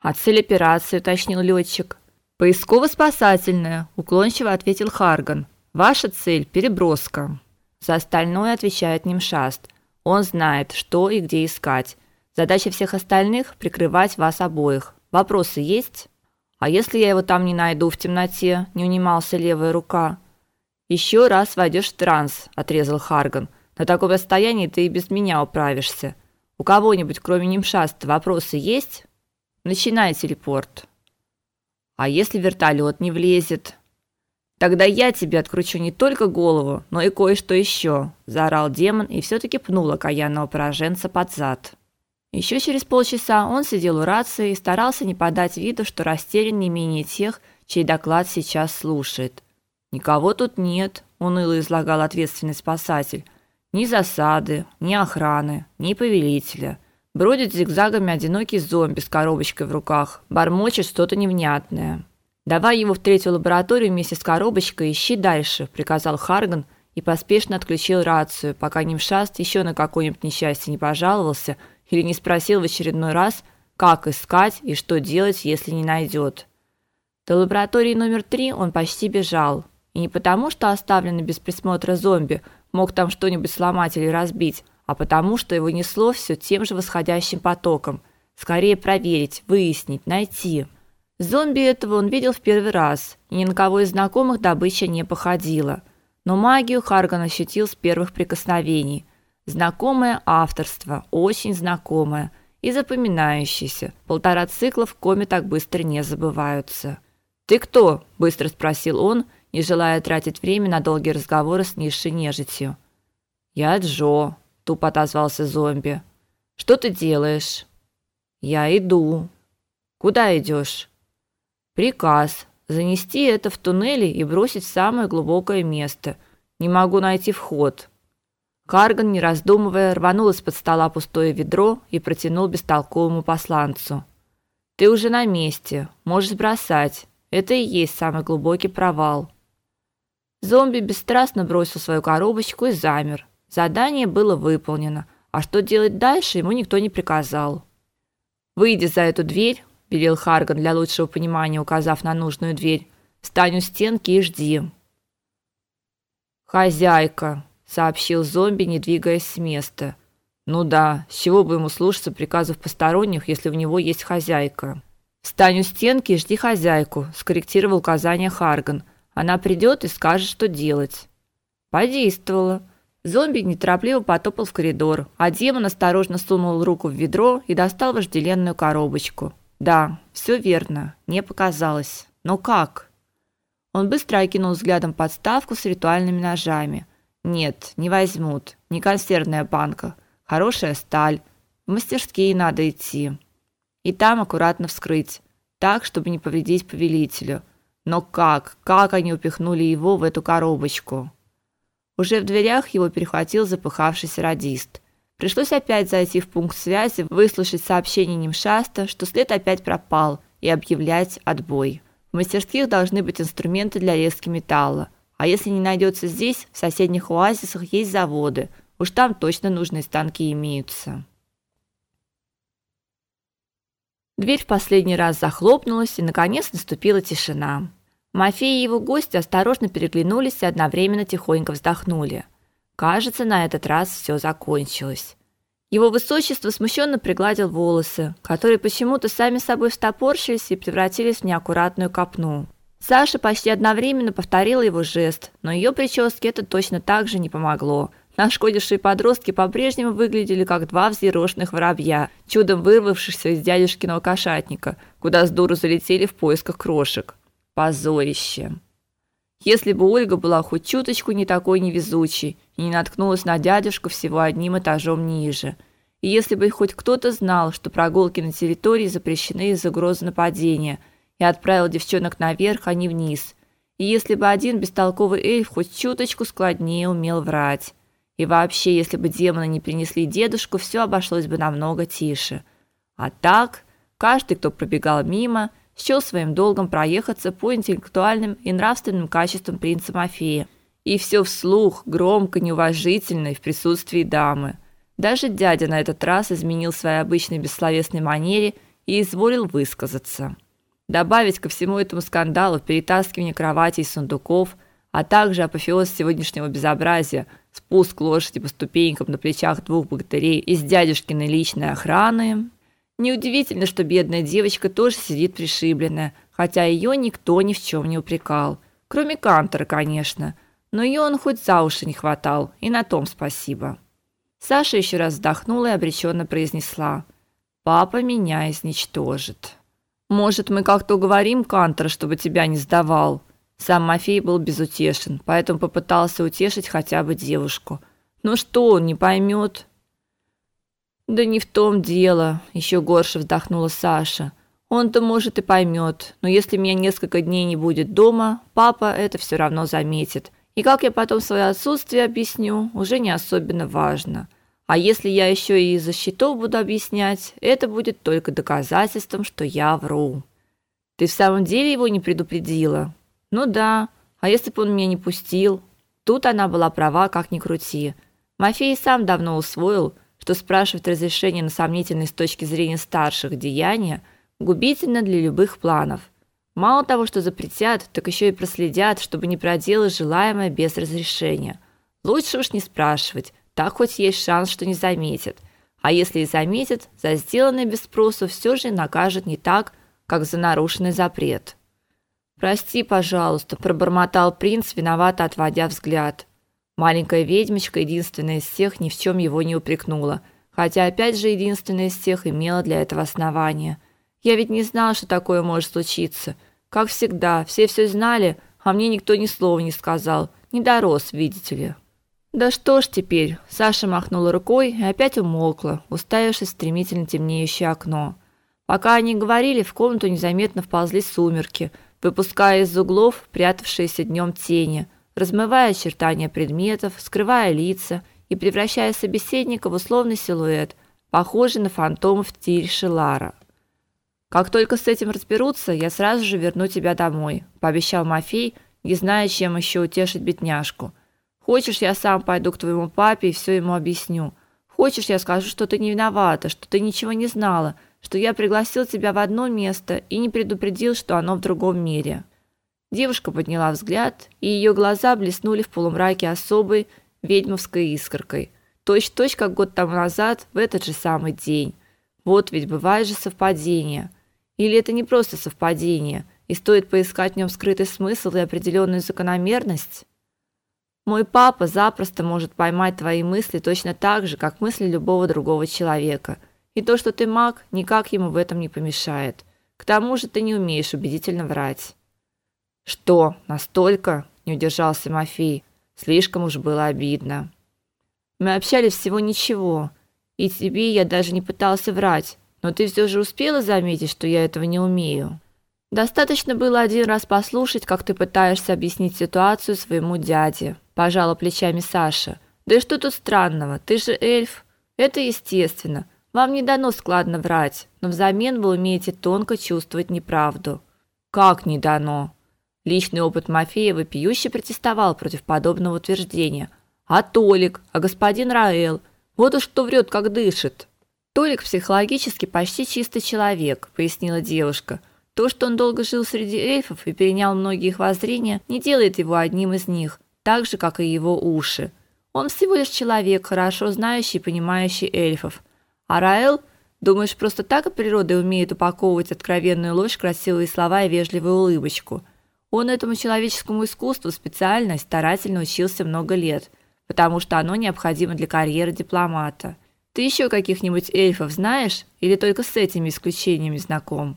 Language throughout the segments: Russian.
А цель операции, уточнил летчик. Поисково-спасательная, уклончиво ответил Харган. Ваша цель переброска. За остальное отвечает Нимшаст. Он знает, что и где искать. Задача всех остальных прикрывать вас обоих. Вопросы есть? А если я его там не найду в темноте? Не унимался левая рука. Еще раз войдешь в транс, отрезал Харган. На таком расстоянии ты и без меня управишься. У кого-нибудь, кроме Нимшаста, вопросы есть? Начинай телепорт. А если вертолет не влезет? Тогда я тебе откручу не только голову, но и кое-что еще, заорал демон и все таки пнул окаянного пораженца под зад. Еще через полчаса он сидел у рации и старался не подать виду, что растерян не менее тех, чей доклад сейчас слушает. Никого тут нет, уныло излагал ответственный спасатель. Ни засады, ни охраны, ни повелителя. Бродит зигзагами одинокий зомби с коробочкой в руках, бормочет что-то невнятное. Давай его в третью лабораторию вместе с коробочкой, ищи дальше, приказал Харган и поспешно отключил рацию, пока Нимшаст еще на какое-нибудь несчастье не пожаловался или не спросил в очередной раз, как искать и что делать, если не найдет. До лаборатории номер три он почти бежал, и не потому, что оставленный без присмотра зомби мог там что-нибудь сломать или разбить, а потому, что его несло все тем же восходящим потоком. Скорее проверить, выяснить, найти. Зомби этого он видел в первый раз, и ни на кого из знакомых добыча не походила. Но магию Харган ощутил с первых прикосновений – Знакомое авторство, очень знакомое и запоминающееся. Полтора цикла в коме так быстро не забываются. Ты кто? быстро спросил он, не желая тратить время на долгие разговоры с низшей нежитью. Я Джо, тупо отозвался зомби. Что ты делаешь? Я иду. Куда идешь? Приказ занести это в туннели и бросить в самое глубокое место. Не могу найти вход. Карган, не раздумывая, рванул из-под стола пустое ведро и протянул бестолковому посланцу. Ты уже на месте, можешь бросать. Это и есть самый глубокий провал. Зомби бесстрастно бросил свою коробочку и замер. Задание было выполнено, а что делать дальше, ему никто не приказал. Выйди за эту дверь, велел Харган для лучшего понимания, указав на нужную дверь. Встань у стенки и жди. Хозяйка, сообщил зомби, не двигаясь с места. Ну да, с чего бы ему слушаться приказов посторонних, если у него есть хозяйка? Встань у стенки и жди хозяйку, скорректировал указание Харган. Она придет и скажет, что делать. Подействовало. Зомби неторопливо потопал в коридор, а демон осторожно сунул руку в ведро и достал вожделенную коробочку. Да, все верно, не показалось. Но как? Он быстро окинул взглядом подставку с ритуальными ножами. Нет, не возьмут. Не консервная банка. Хорошая сталь. В мастерские надо идти. И там аккуратно вскрыть, так, чтобы не повредить повелителю. Но как? Как они упихнули его в эту коробочку? Уже в дверях его перехватил запыхавшийся радист. Пришлось опять зайти в пункт связи, выслушать сообщение Нимшаста, что след опять пропал, и объявлять отбой. В мастерских должны быть инструменты для резки металла. А если не найдется здесь, в соседних оазисах есть заводы. Уж там точно нужные станки имеются. Дверь в последний раз захлопнулась, и наконец наступила тишина. Мафей и его гости осторожно переглянулись и одновременно тихонько вздохнули. Кажется, на этот раз все закончилось. Его высочество смущенно пригладил волосы, которые почему-то сами собой встопорщились и превратились в неаккуратную копну. Саша почти одновременно повторила его жест, но ее прическе это точно так же не помогло. Нашкодившие подростки по-прежнему выглядели как два взъерошенных воробья, чудом вырвавшихся из дядюшкиного кошатника, куда с дуру залетели в поисках крошек. Позорище. Если бы Ольга была хоть чуточку не такой невезучей и не наткнулась на дядюшку всего одним этажом ниже, и если бы хоть кто-то знал, что прогулки на территории запрещены из-за угрозы нападения – и отправил девчонок наверх, а не вниз. И если бы один бестолковый эльф хоть чуточку складнее умел врать. И вообще, если бы демоны не принесли дедушку, все обошлось бы намного тише. А так, каждый, кто пробегал мимо, счел своим долгом проехаться по интеллектуальным и нравственным качествам принца Мафея. И все вслух, громко, неуважительно и в присутствии дамы. Даже дядя на этот раз изменил своей обычной бессловесной манере – и изволил высказаться. Добавить ко всему этому скандалу перетаскивание кроватей и сундуков, а также апофеоз сегодняшнего безобразия – спуск лошади по ступенькам на плечах двух богатырей из дядюшкиной личной охраны. Неудивительно, что бедная девочка тоже сидит пришибленная, хотя ее никто ни в чем не упрекал, кроме Кантора, конечно. Но ее он хоть за уши не хватал, и на том спасибо. Саша еще раз вздохнула и обреченно произнесла: "Папа меня изничтожит. Может, мы как-то уговорим Кантора, чтобы тебя не сдавал?" Сам Мафей был безутешен, поэтому попытался утешить хотя бы девушку. Но что он не поймет? Да не в том дело, еще горше вздохнула Саша. Он-то может и поймет, но если меня несколько дней не будет дома, папа это все равно заметит. И как я потом свое отсутствие объясню, уже не особенно важно. А если я еще и из-за счетов буду объяснять, это будет только доказательством, что я вру. Ты в самом деле его не предупредила? Ну да, а если бы он меня не пустил? Тут она была права, как ни крути. Мафей сам давно усвоил, что спрашивать разрешение на сомнительные с точки зрения старших деяния губительно для любых планов. Мало того, что запретят, так еще и проследят, чтобы не проделать желаемое без разрешения. Лучше уж не спрашивать, так хоть есть шанс, что не заметят. А если и заметят, за сделанное без спросу все же накажут не так, как за нарушенный запрет. Прости, пожалуйста, пробормотал принц, виновато отводя взгляд. Маленькая ведьмочка, единственная из всех, ни в чем его не упрекнула, хотя опять же единственная из всех имела для этого основания. Я ведь не знала, что такое может случиться. Как всегда, все все знали, а мне никто ни слова не сказал. Не дорос, видите ли. Да что ж теперь? Саша махнула рукой и опять умолкла, уставившись в стремительно темнеющее окно. Пока они говорили, в комнату незаметно вползли сумерки – выпуская из углов прятавшиеся днем тени, размывая очертания предметов, скрывая лица и превращая собеседника в условный силуэт, похожий на фантомов Тиль Шелара. Как только с этим разберутся, я сразу же верну тебя домой, пообещал Мафей, не зная, чем еще утешить бедняжку. Хочешь, я сам пойду к твоему папе и все ему объясню. Хочешь, я скажу, что ты не виновата, что ты ничего не знала, что я пригласил тебя в одно место и не предупредил, что оно в другом мире. Девушка подняла взгляд, и ее глаза блеснули в полумраке особой ведьмовской искоркой, точь-точь как год тому назад в этот же самый день. Вот ведь бывает же совпадение. Или это не просто совпадение, и стоит поискать в нем скрытый смысл и определенную закономерность? Мой папа запросто может поймать твои мысли точно так же, как мысли любого другого человека – и то, что ты маг, никак ему в этом не помешает. К тому же ты не умеешь убедительно врать. Что, настолько? Не удержался Мафей. Слишком уж было обидно. Мы общались всего ничего, и тебе я даже не пытался врать, но ты все же успела заметить, что я этого не умею. Достаточно было один раз послушать, как ты пытаешься объяснить ситуацию своему дяде. Пожала плечами Саша. Да и что тут странного? Ты же эльф. Это естественно. Вам не дано складно врать, но взамен вы умеете тонко чувствовать неправду. Как не дано? Личный опыт Мафея вопиюще протестовал против подобного утверждения. А Толик, а господин Раэл, вот уж кто врет, как дышит. Толик психологически почти чистый человек, пояснила девушка. То, что он долго жил среди эльфов и перенял многие их воззрения, не делает его одним из них, так же как и его уши. Он всего лишь человек, хорошо знающий и понимающий эльфов. А Раэл, думаешь, просто так природа умеет упаковывать откровенную ложь красивые слова и вежливую улыбочку? Он этому человеческому искусству специально старательно учился много лет, потому что оно необходимо для карьеры дипломата. Ты еще каких-нибудь эльфов знаешь или только с этими исключениями знаком?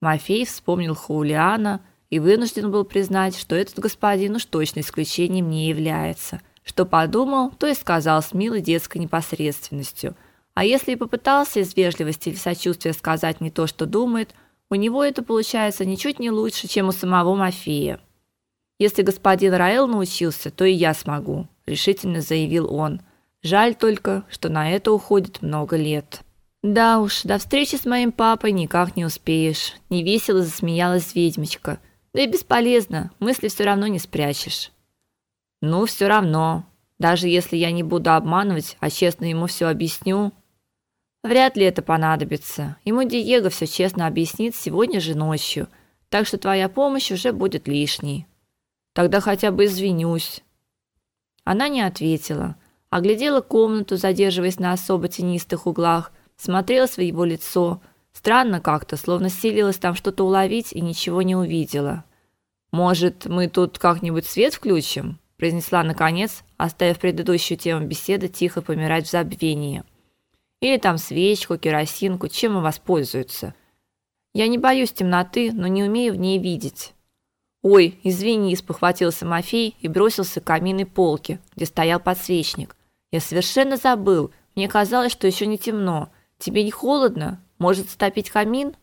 Мафей вспомнил Хулиана и вынужден был признать, что этот господин уж точно исключением не является. Что подумал, то и сказал с милой детской непосредственностью – а если и попытался из вежливости или сочувствия сказать не то, что думает, у него это получается ничуть не лучше, чем у самого Мафия. Если господин Раэл научился, то и я смогу, решительно заявил он. Жаль только, что на это уходит много лет. Да уж, до встречи с моим папой никак не успеешь, невесело засмеялась ведьмочка. Да и бесполезно, мысли все равно не спрячешь. Ну, все равно. Даже если я не буду обманывать, а честно ему все объясню, Вряд ли это понадобится. Ему Диего все честно объяснит сегодня же ночью. Так что твоя помощь уже будет лишней. Тогда хотя бы извинюсь. Она не ответила, оглядела комнату, задерживаясь на особо тенистых углах, смотрела в его лицо. Странно как-то, словно силилась там что-то уловить и ничего не увидела. Может, мы тут как-нибудь свет включим? произнесла наконец, оставив предыдущую тему беседы тихо помирать в забвении. Или там свечку, керосинку, чем и воспользуются. Я не боюсь темноты, но не умею в ней видеть. Ой, извини, спохватился Мафей и бросился к каминной полке, где стоял подсвечник. Я совершенно забыл. Мне казалось, что еще не темно. Тебе не холодно? Может, стопить камин?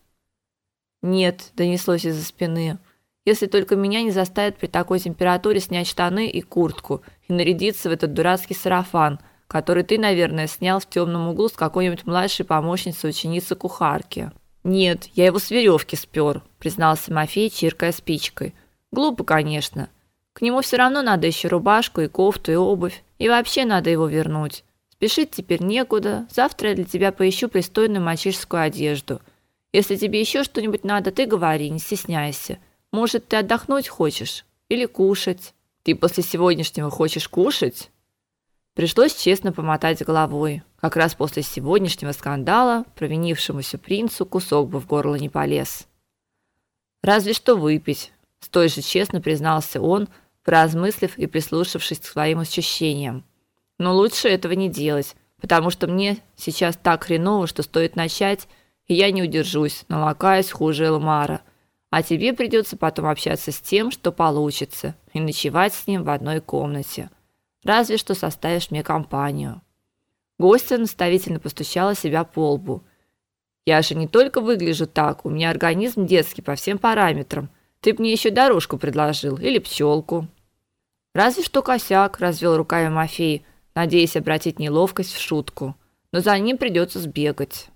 Нет, донеслось из-за спины. Если только меня не заставят при такой температуре снять штаны и куртку и нарядиться в этот дурацкий сарафан, который ты, наверное, снял в темном углу с какой-нибудь младшей помощницей ученицы кухарки. Нет, я его с веревки спер, признался Мафей, чиркая спичкой. Глупо, конечно. К нему все равно надо еще рубашку и кофту и обувь, и вообще надо его вернуть. Спешить теперь некуда. Завтра я для тебя поищу пристойную мальчишескую одежду. Если тебе еще что-нибудь надо, ты говори, не стесняйся. Может, ты отдохнуть хочешь или кушать? Ты после сегодняшнего хочешь кушать? Пришлось честно помотать головой. Как раз после сегодняшнего скандала провинившемуся принцу кусок бы в горло не полез. Разве что выпить, с той же честно признался он, поразмыслив и прислушавшись к своим ощущениям. Но лучше этого не делать, потому что мне сейчас так хреново, что стоит начать, и я не удержусь, налакаюсь хуже Элмара – а тебе придется потом общаться с тем, что получится, и ночевать с ним в одной комнате. Разве что составишь мне компанию. Гостья наставительно постучала себя по лбу. Я же не только выгляжу так, у меня организм детский по всем параметрам. Ты мне еще дорожку предложил или пчелку. Разве что косяк, развел руками Мафей, надеясь обратить неловкость в шутку. Но за ним придется сбегать.